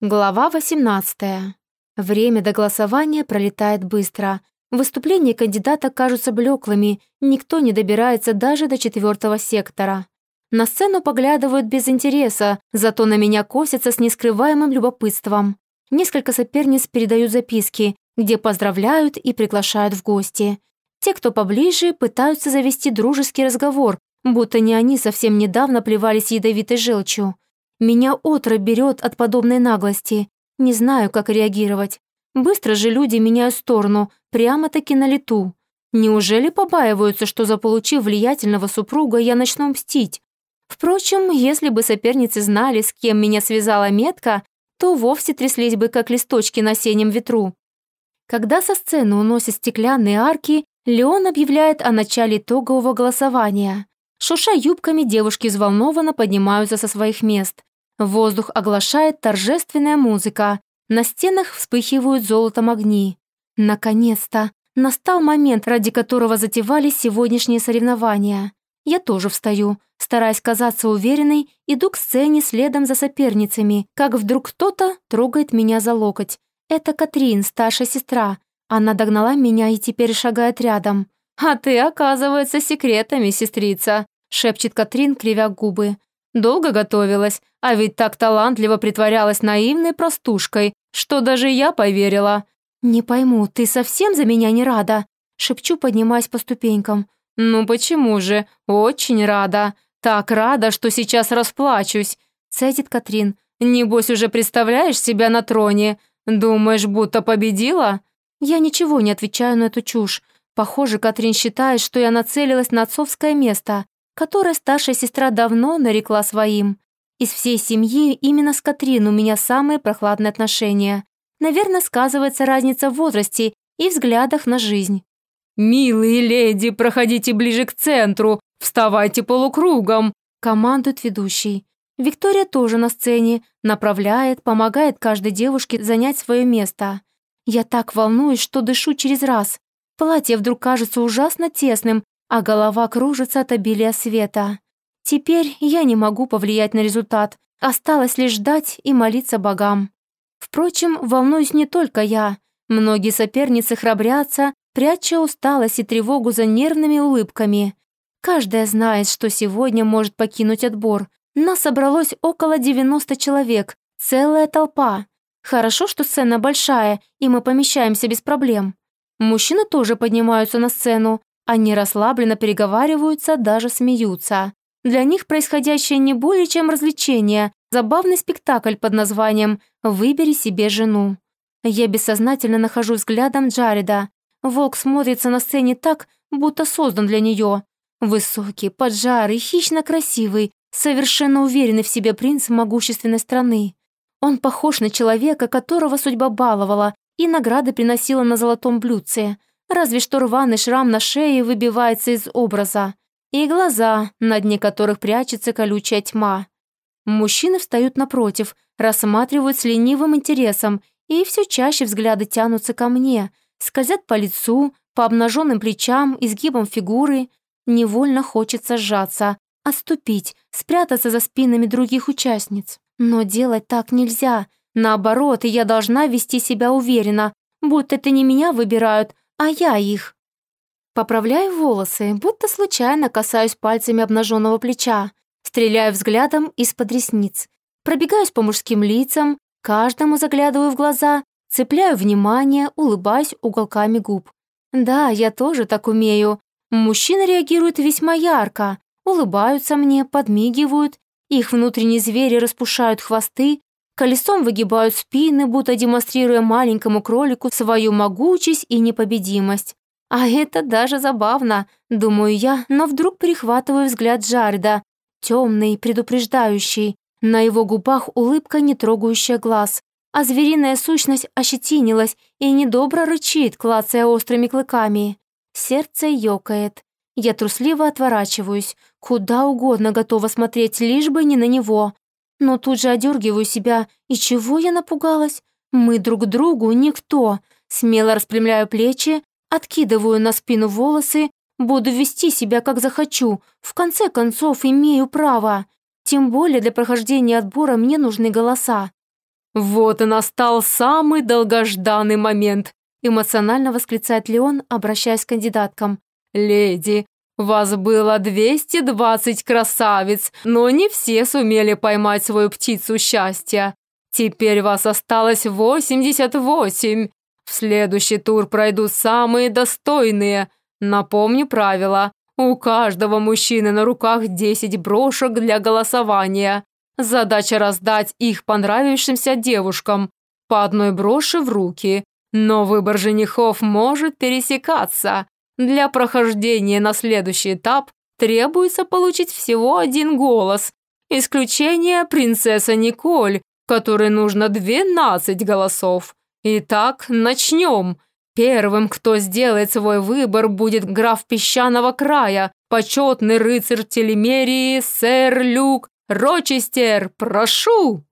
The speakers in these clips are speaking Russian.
Глава 18. Время до голосования пролетает быстро. Выступления кандидата кажутся блеклыми, никто не добирается даже до четвертого сектора. На сцену поглядывают без интереса, зато на меня косятся с нескрываемым любопытством. Несколько соперниц передают записки, где поздравляют и приглашают в гости. Те, кто поближе, пытаются завести дружеский разговор, будто не они совсем недавно плевались ядовитой желчью. Меня отро берет от подобной наглости. Не знаю, как реагировать. Быстро же люди меняют сторону, прямо-таки на лету. Неужели побаиваются, что заполучив влиятельного супруга, я начну мстить? Впрочем, если бы соперницы знали, с кем меня связала метка, то вовсе тряслись бы, как листочки на синем ветру. Когда со сцены уносят стеклянные арки, Леон объявляет о начале итогового голосования. Шуша юбками, девушки взволнованно поднимаются со своих мест. Воздух оглашает торжественная музыка. На стенах вспыхивают золотом огни. Наконец-то! Настал момент, ради которого затевались сегодняшние соревнования. Я тоже встаю, стараясь казаться уверенной, иду к сцене следом за соперницами, как вдруг кто-то трогает меня за локоть. Это Катрин, старшая сестра. Она догнала меня и теперь шагает рядом. «А ты, оказывается, секретами, сестрица», — шепчет Катрин, кривя губы. Долго готовилась, а ведь так талантливо притворялась наивной простушкой, что даже я поверила. «Не пойму, ты совсем за меня не рада?» Шепчу, поднимаясь по ступенькам. «Ну почему же? Очень рада. Так рада, что сейчас расплачусь», — цедит Катрин. «Небось уже представляешь себя на троне? Думаешь, будто победила?» Я ничего не отвечаю на эту чушь. Похоже, Катрин считает, что я нацелилась на отцовское место которое старшая сестра давно нарекла своим. Из всей семьи именно с Катрин у меня самые прохладные отношения. Наверное, сказывается разница в возрасте и взглядах на жизнь. «Милые леди, проходите ближе к центру, вставайте полукругом», командует ведущий. Виктория тоже на сцене, направляет, помогает каждой девушке занять свое место. Я так волнуюсь, что дышу через раз. Платье вдруг кажется ужасно тесным, а голова кружится от обилия света. Теперь я не могу повлиять на результат, осталось лишь ждать и молиться богам. Впрочем, волнуюсь не только я. Многие соперницы храбрятся, пряча усталость и тревогу за нервными улыбками. Каждая знает, что сегодня может покинуть отбор. Нас собралось около 90 человек, целая толпа. Хорошо, что сцена большая, и мы помещаемся без проблем. Мужчины тоже поднимаются на сцену, они расслабленно переговариваются, даже смеются. Для них происходящее не более чем развлечение, забавный спектакль под названием «Выбери себе жену». Я бессознательно нахожу взглядом Джареда. Волк смотрится на сцене так, будто создан для нее. Высокий, поджарый, хищно красивый, совершенно уверенный в себе принц могущественной страны. Он похож на человека, которого судьба баловала и награды приносила на золотом блюдце разве что рваный шрам на шее выбивается из образа, и глаза, на дне которых прячется колючая тьма. Мужчины встают напротив, рассматривают с ленивым интересом, и все чаще взгляды тянутся ко мне, скользят по лицу, по обнаженным плечам, изгибам фигуры. Невольно хочется сжаться, отступить, спрятаться за спинами других участниц. Но делать так нельзя. Наоборот, я должна вести себя уверенно, будто это не меня выбирают, а я их. Поправляю волосы, будто случайно касаюсь пальцами обнаженного плеча, стреляю взглядом из-под ресниц, пробегаюсь по мужским лицам, каждому заглядываю в глаза, цепляю внимание, улыбаюсь уголками губ. Да, я тоже так умею. Мужчины реагируют весьма ярко, улыбаются мне, подмигивают, их внутренние звери распушают хвосты, колесом выгибают спины, будто демонстрируя маленькому кролику свою могучесть и непобедимость. А это даже забавно, думаю я, но вдруг перехватываю взгляд Джареда, темный, предупреждающий. На его губах улыбка, не трогающая глаз, а звериная сущность ощетинилась и недобро рычит, клацая острыми клыками. Сердце ёкает. Я трусливо отворачиваюсь, куда угодно готова смотреть, лишь бы не на него, но тут же одергиваю себя. И чего я напугалась? Мы друг другу никто. Смело распрямляю плечи, откидываю на спину волосы, буду вести себя как захочу. В конце концов, имею право. Тем более для прохождения отбора мне нужны голоса. Вот и настал самый долгожданный момент, эмоционально восклицает Леон, обращаясь к кандидаткам. Леди, вас было 220 красавиц, но не все сумели поймать свою птицу счастья. Теперь вас осталось 88. В следующий тур пройдут самые достойные. Напомню правила. У каждого мужчины на руках 10 брошек для голосования. Задача раздать их понравившимся девушкам. По одной броши в руки. Но выбор женихов может пересекаться. Для прохождения на следующий этап требуется получить всего один голос. Исключение принцесса Николь, которой нужно 12 голосов. Итак, начнем. Первым, кто сделает свой выбор, будет граф песчаного края, почетный рыцарь Телемерии, сэр Люк Рочестер. Прошу!»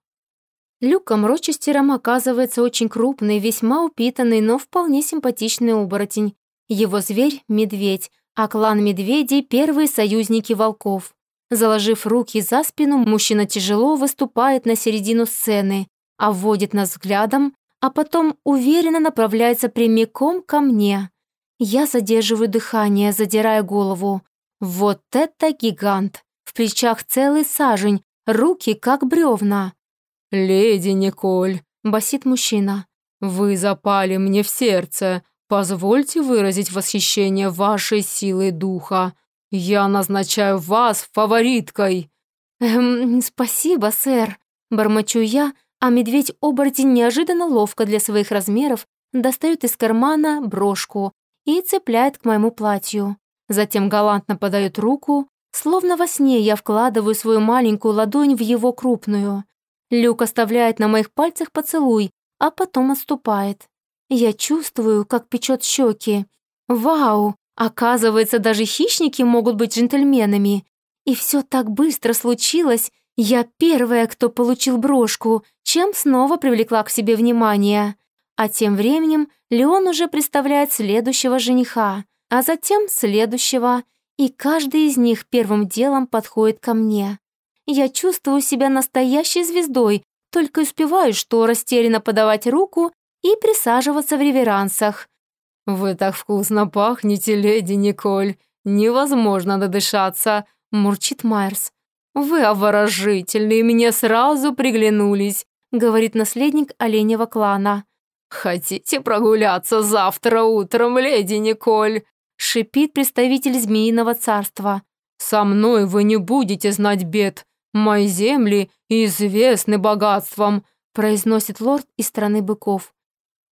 Люком Рочестером оказывается очень крупный, весьма упитанный, но вполне симпатичный оборотень. Его зверь — медведь, а клан медведей — первые союзники волков. Заложив руки за спину, мужчина тяжело выступает на середину сцены, обводит нас взглядом, а потом уверенно направляется прямиком ко мне. Я задерживаю дыхание, задирая голову. Вот это гигант! В плечах целый сажень, руки как бревна. «Леди Николь», — басит мужчина, — «вы запали мне в сердце. Позвольте выразить восхищение вашей силой духа. Я назначаю вас фавориткой». «Эм, спасибо, сэр», — бормочу я, — а медведь-оборотень неожиданно ловко для своих размеров достает из кармана брошку и цепляет к моему платью. Затем галантно подает руку, словно во сне я вкладываю свою маленькую ладонь в его крупную. Люк оставляет на моих пальцах поцелуй, а потом отступает. Я чувствую, как печет щеки. Вау! Оказывается, даже хищники могут быть джентльменами. И все так быстро случилось, я первая, кто получил брошку, чем снова привлекла к себе внимание. А тем временем Леон уже представляет следующего жениха, а затем следующего, и каждый из них первым делом подходит ко мне. Я чувствую себя настоящей звездой, только успеваю, что растерянно подавать руку и присаживаться в реверансах. «Вы так вкусно пахнете, леди Николь! Невозможно надышаться!» — мурчит Майерс. «Вы обворожительные, мне сразу приглянулись», — говорит наследник оленевого клана. «Хотите прогуляться завтра утром, леди Николь?» — шипит представитель Змеиного царства. «Со мной вы не будете знать бед. Мои земли известны богатством», — произносит лорд из страны быков.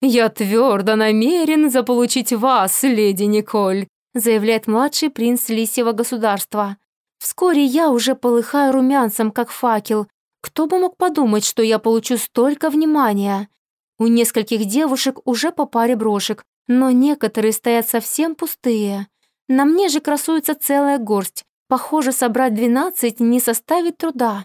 «Я твердо намерен заполучить вас, леди Николь», — заявляет младший принц Лисьего государства. Вскоре я уже полыхаю румянцем, как факел. Кто бы мог подумать, что я получу столько внимания? У нескольких девушек уже по паре брошек, но некоторые стоят совсем пустые. На мне же красуется целая горсть. Похоже, собрать двенадцать не составит труда.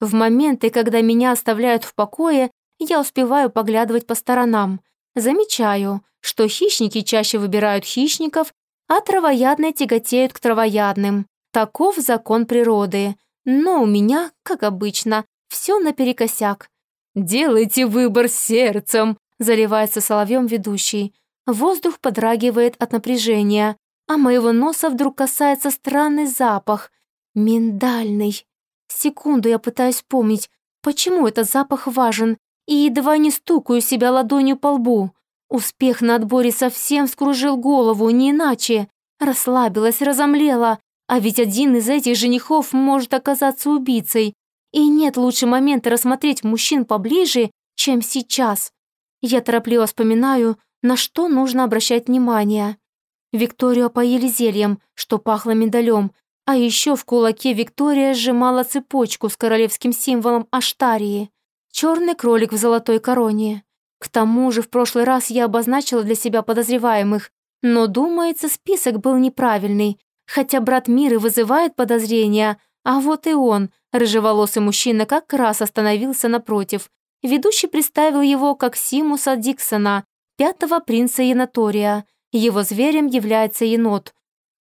В моменты, когда меня оставляют в покое, я успеваю поглядывать по сторонам. Замечаю, что хищники чаще выбирают хищников, а травоядные тяготеют к травоядным. Таков закон природы. Но у меня, как обычно, все наперекосяк. «Делайте выбор сердцем!» — заливается соловьем ведущий. Воздух подрагивает от напряжения, а моего носа вдруг касается странный запах. Миндальный. Секунду я пытаюсь помнить, почему этот запах важен, и едва не стукаю себя ладонью по лбу. Успех на отборе совсем скружил голову, не иначе. Расслабилась, разомлела, а ведь один из этих женихов может оказаться убийцей. И нет лучше момента рассмотреть мужчин поближе, чем сейчас. Я торопливо вспоминаю, на что нужно обращать внимание. Викторию опоили зельем, что пахло миндалем, а еще в кулаке Виктория сжимала цепочку с королевским символом Аштарии. Черный кролик в золотой короне. К тому же в прошлый раз я обозначила для себя подозреваемых, но, думается, список был неправильный, Хотя брат Миры вызывает подозрения, а вот и он, рыжеволосый мужчина, как раз остановился напротив. Ведущий представил его как Симуса Диксона, пятого принца Янатория. Его зверем является енот.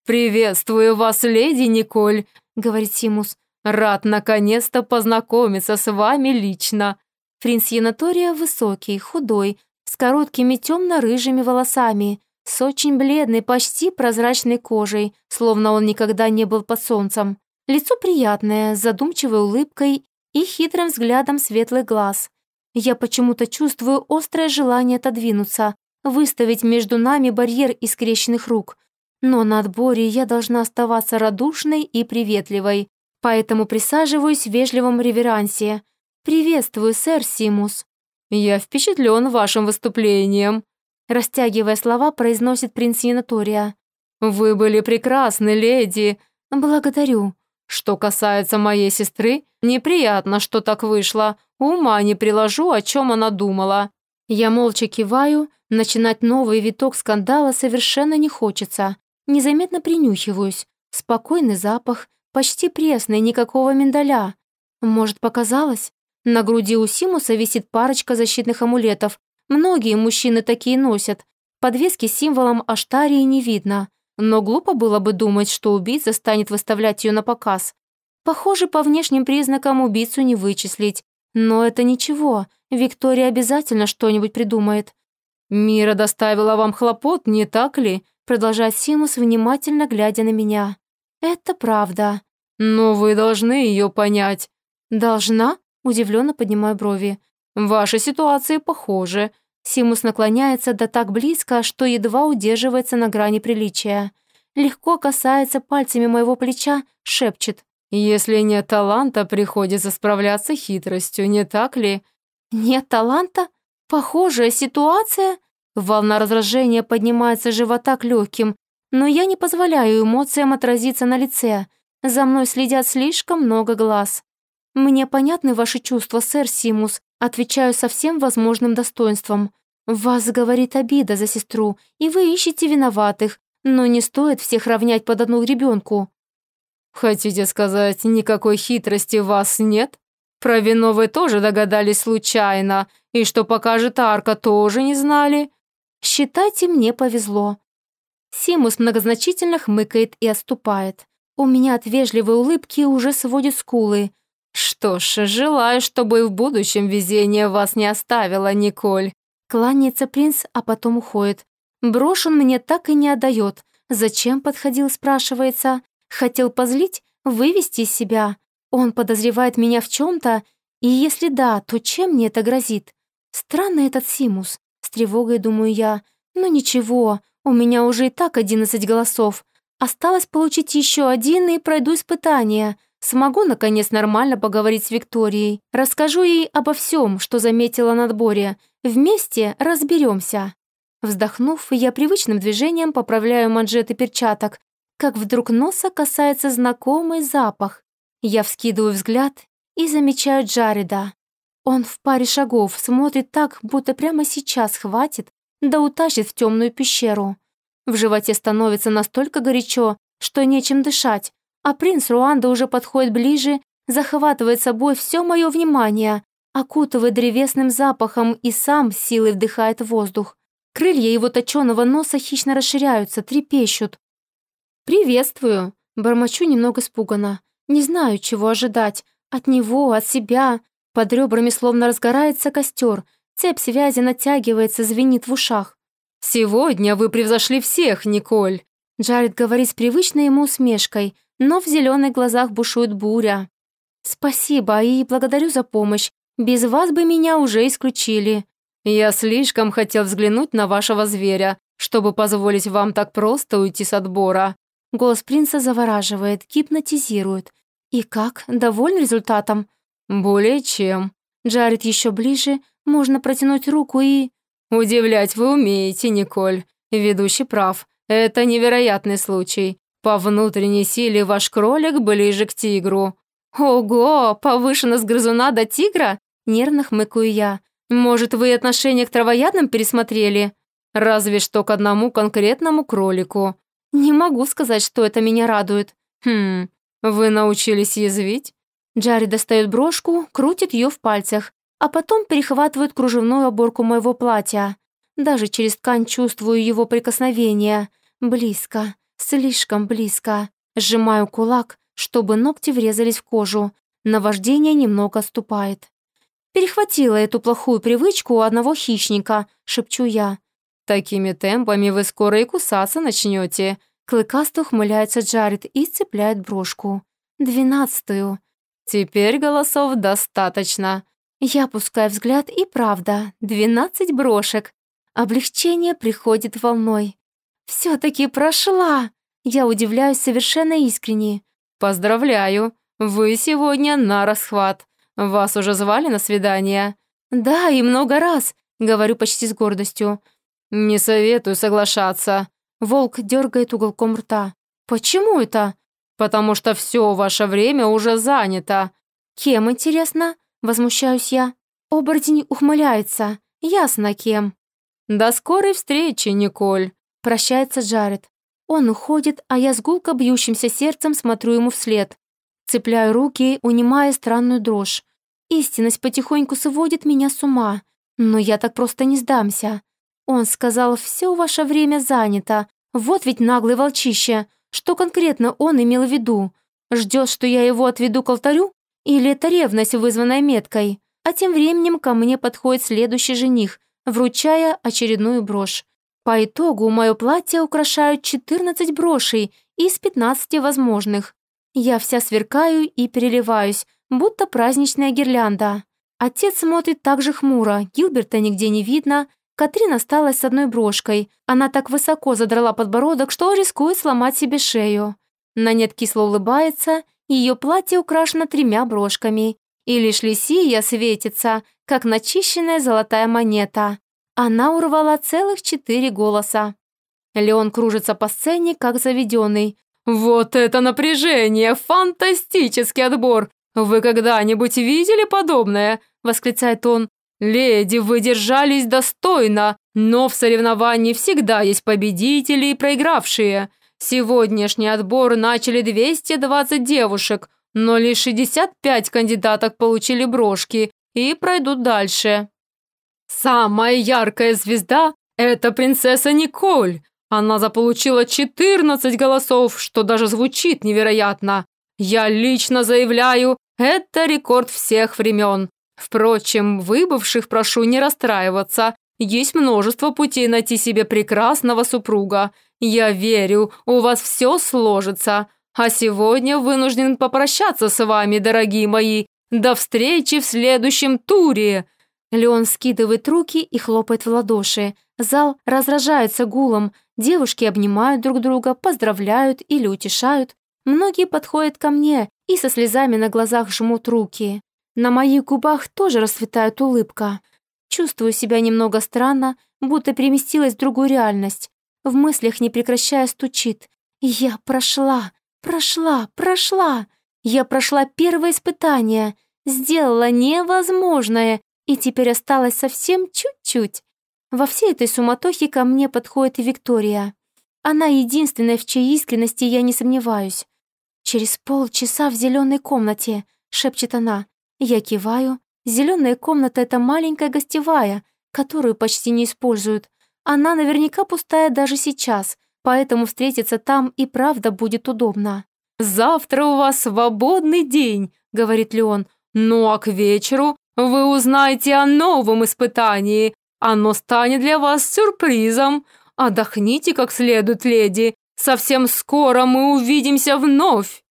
«Приветствую вас, леди Николь», — говорит Симус. «Рад наконец-то познакомиться с вами лично». Принц Янатория высокий, худой, с короткими темно-рыжими волосами, с очень бледной, почти прозрачной кожей, словно он никогда не был под солнцем. Лицо приятное, с задумчивой улыбкой и хитрым взглядом светлых глаз. Я почему-то чувствую острое желание отодвинуться, выставить между нами барьер из рук. Но на отборе я должна оставаться радушной и приветливой, поэтому присаживаюсь в вежливом реверансе. «Приветствую, сэр Симус». «Я впечатлен вашим выступлением», растягивая слова, произносит принц Янатория. «Вы были прекрасны, леди». «Благодарю». Что касается моей сестры, неприятно, что так вышло. Ума не приложу, о чем она думала. Я молча киваю, начинать новый виток скандала совершенно не хочется. Незаметно принюхиваюсь. Спокойный запах, почти пресный, никакого миндаля. Может, показалось? На груди у Симуса висит парочка защитных амулетов. Многие мужчины такие носят. Подвески с символом Аштарии не видно. Но глупо было бы думать, что убийца станет выставлять ее на показ. Похоже, по внешним признакам убийцу не вычислить. Но это ничего, Виктория обязательно что-нибудь придумает. «Мира доставила вам хлопот, не так ли?» Продолжает Симус, внимательно глядя на меня. «Это правда». «Но вы должны ее понять». «Должна?» Удивленно поднимаю брови. «Ваши ситуации похожи. Симус наклоняется да так близко, что едва удерживается на грани приличия. Легко касается пальцами моего плеча, шепчет. «Если нет таланта, приходится справляться хитростью, не так ли?» «Нет таланта? Похожая ситуация?» Волна раздражения поднимается живота к легким, но я не позволяю эмоциям отразиться на лице. За мной следят слишком много глаз. «Мне понятны ваши чувства, сэр Симус», отвечаю со всем возможным достоинством. «Вас говорит обида за сестру, и вы ищете виноватых, но не стоит всех равнять под одну ребенку. «Хотите сказать, никакой хитрости вас нет? Про вино вы тоже догадались случайно, и что покажет арка, тоже не знали?» «Считайте, мне повезло». Симус многозначительно хмыкает и отступает. У меня от вежливой улыбки уже сводит скулы. «Что ж, желаю, чтобы и в будущем везение вас не оставило, Николь». Кланяется принц, а потом уходит. Брошь он мне так и не отдает. Зачем подходил, спрашивается. Хотел позлить, вывести из себя. Он подозревает меня в чем-то, и если да, то чем мне это грозит? Странный этот Симус. С тревогой думаю я. «Ну ничего, у меня уже и так одиннадцать голосов. Осталось получить еще один и пройду испытание. Смогу, наконец, нормально поговорить с Викторией. Расскажу ей обо всем, что заметила на отборе. Вместе разберемся. Вздохнув, я привычным движением поправляю манжеты перчаток, как вдруг носа касается знакомый запах. Я вскидываю взгляд и замечаю Джареда. Он в паре шагов смотрит так, будто прямо сейчас хватит, да утащит в темную пещеру. В животе становится настолько горячо, что нечем дышать, а принц Руанда уже подходит ближе, захватывает собой все мое внимание, окутывает древесным запахом и сам силой вдыхает воздух. Крылья его точеного носа хищно расширяются, трепещут. «Приветствую!» — бормочу немного испуганно. Не знаю, чего ожидать. От него, от себя. Под ребрами словно разгорается костер. Цепь связи натягивается, звенит в ушах. «Сегодня вы превзошли всех, Николь!» Джаред говорит с привычной ему усмешкой, но в зеленых глазах бушует буря. «Спасибо и благодарю за помощь. Без вас бы меня уже исключили». «Я слишком хотел взглянуть на вашего зверя, чтобы позволить вам так просто уйти с отбора». Голос принца завораживает, гипнотизирует. «И как? Доволен результатом?» «Более чем». Джаред еще ближе, можно протянуть руку и... «Удивлять вы умеете, Николь. Ведущий прав. Это невероятный случай. По внутренней силе ваш кролик ближе к тигру». «Ого, повышено с грызуна до тигра?» Нервно хмыкаю я. «Может, вы отношение к травоядным пересмотрели?» «Разве что к одному конкретному кролику». «Не могу сказать, что это меня радует». «Хм, вы научились язвить?» Джарри достает брошку, крутит ее в пальцах, а потом перехватывает кружевную оборку моего платья. Даже через ткань чувствую его прикосновение. Близко, слишком близко. Сжимаю кулак, чтобы ногти врезались в кожу. Наваждение немного отступает. Перехватила эту плохую привычку у одного хищника, шепчу я. Такими темпами вы скоро и кусаться начнете. Клыкасто ухмыляется Джаред и цепляет брошку. Двенадцатую. Теперь голосов достаточно. Я опускаю взгляд, и правда, двенадцать брошек. Облегчение приходит волной. Все-таки прошла. Я удивляюсь совершенно искренне. Поздравляю, вы сегодня на расхват. Вас уже звали на свидание? Да, и много раз, говорю почти с гордостью. Не советую соглашаться. Волк дергает уголком рта. Почему это? Потому что все ваше время уже занято. Кем, интересно? Возмущаюсь я. Оборотень ухмыляется. Ясно, кем. До скорой встречи, Николь. Прощается Джаред. Он уходит, а я с гулко бьющимся сердцем смотрю ему вслед. Цепляю руки, унимая странную дрожь. Истинность потихоньку сводит меня с ума. Но я так просто не сдамся. Он сказал, все ваше время занято. Вот ведь наглый волчище. Что конкретно он имел в виду? Ждет, что я его отведу к алтарю? Или это ревность, вызванная меткой? А тем временем ко мне подходит следующий жених, вручая очередную брошь. По итогу мое платье украшают 14 брошей из 15 возможных. Я вся сверкаю и переливаюсь, будто праздничная гирлянда. Отец смотрит так же хмуро, Гилберта нигде не видно, Катрин осталась с одной брошкой. Она так высоко задрала подбородок, что рискует сломать себе шею. Нанет кисло улыбается, ее платье украшено тремя брошками. И лишь Лисия светится, как начищенная золотая монета. Она урвала целых четыре голоса. Леон кружится по сцене, как заведенный. «Вот это напряжение! Фантастический отбор! Вы когда-нибудь видели подобное?» – восклицает он. «Леди, вы держались достойно, но в соревновании всегда есть победители и проигравшие. Сегодняшний отбор начали 220 девушек, но лишь 65 кандидаток получили брошки и пройдут дальше. Самая яркая звезда – это принцесса Николь. Она заполучила 14 голосов, что даже звучит невероятно. Я лично заявляю, это рекорд всех времен. Впрочем, выбывших прошу не расстраиваться. Есть множество путей найти себе прекрасного супруга. Я верю, у вас все сложится. А сегодня вынужден попрощаться с вами, дорогие мои. До встречи в следующем туре!» Леон скидывает руки и хлопает в ладоши. Зал разражается гулом. Девушки обнимают друг друга, поздравляют или утешают. Многие подходят ко мне и со слезами на глазах жмут руки. На моих губах тоже расцветает улыбка. Чувствую себя немного странно, будто переместилась в другую реальность. В мыслях, не прекращая, стучит. Я прошла, прошла, прошла. Я прошла первое испытание, сделала невозможное, и теперь осталось совсем чуть-чуть. Во всей этой суматохе ко мне подходит и Виктория. Она единственная, в чьей искренности я не сомневаюсь. «Через полчаса в зеленой комнате», — шепчет она. Я киваю. Зеленая комната — это маленькая гостевая, которую почти не используют. Она наверняка пустая даже сейчас, поэтому встретиться там и правда будет удобно. «Завтра у вас свободный день», — говорит Леон. «Ну а к вечеру вы узнаете о новом испытании. Оно станет для вас сюрпризом. Отдохните как следует, леди. Совсем скоро мы увидимся вновь».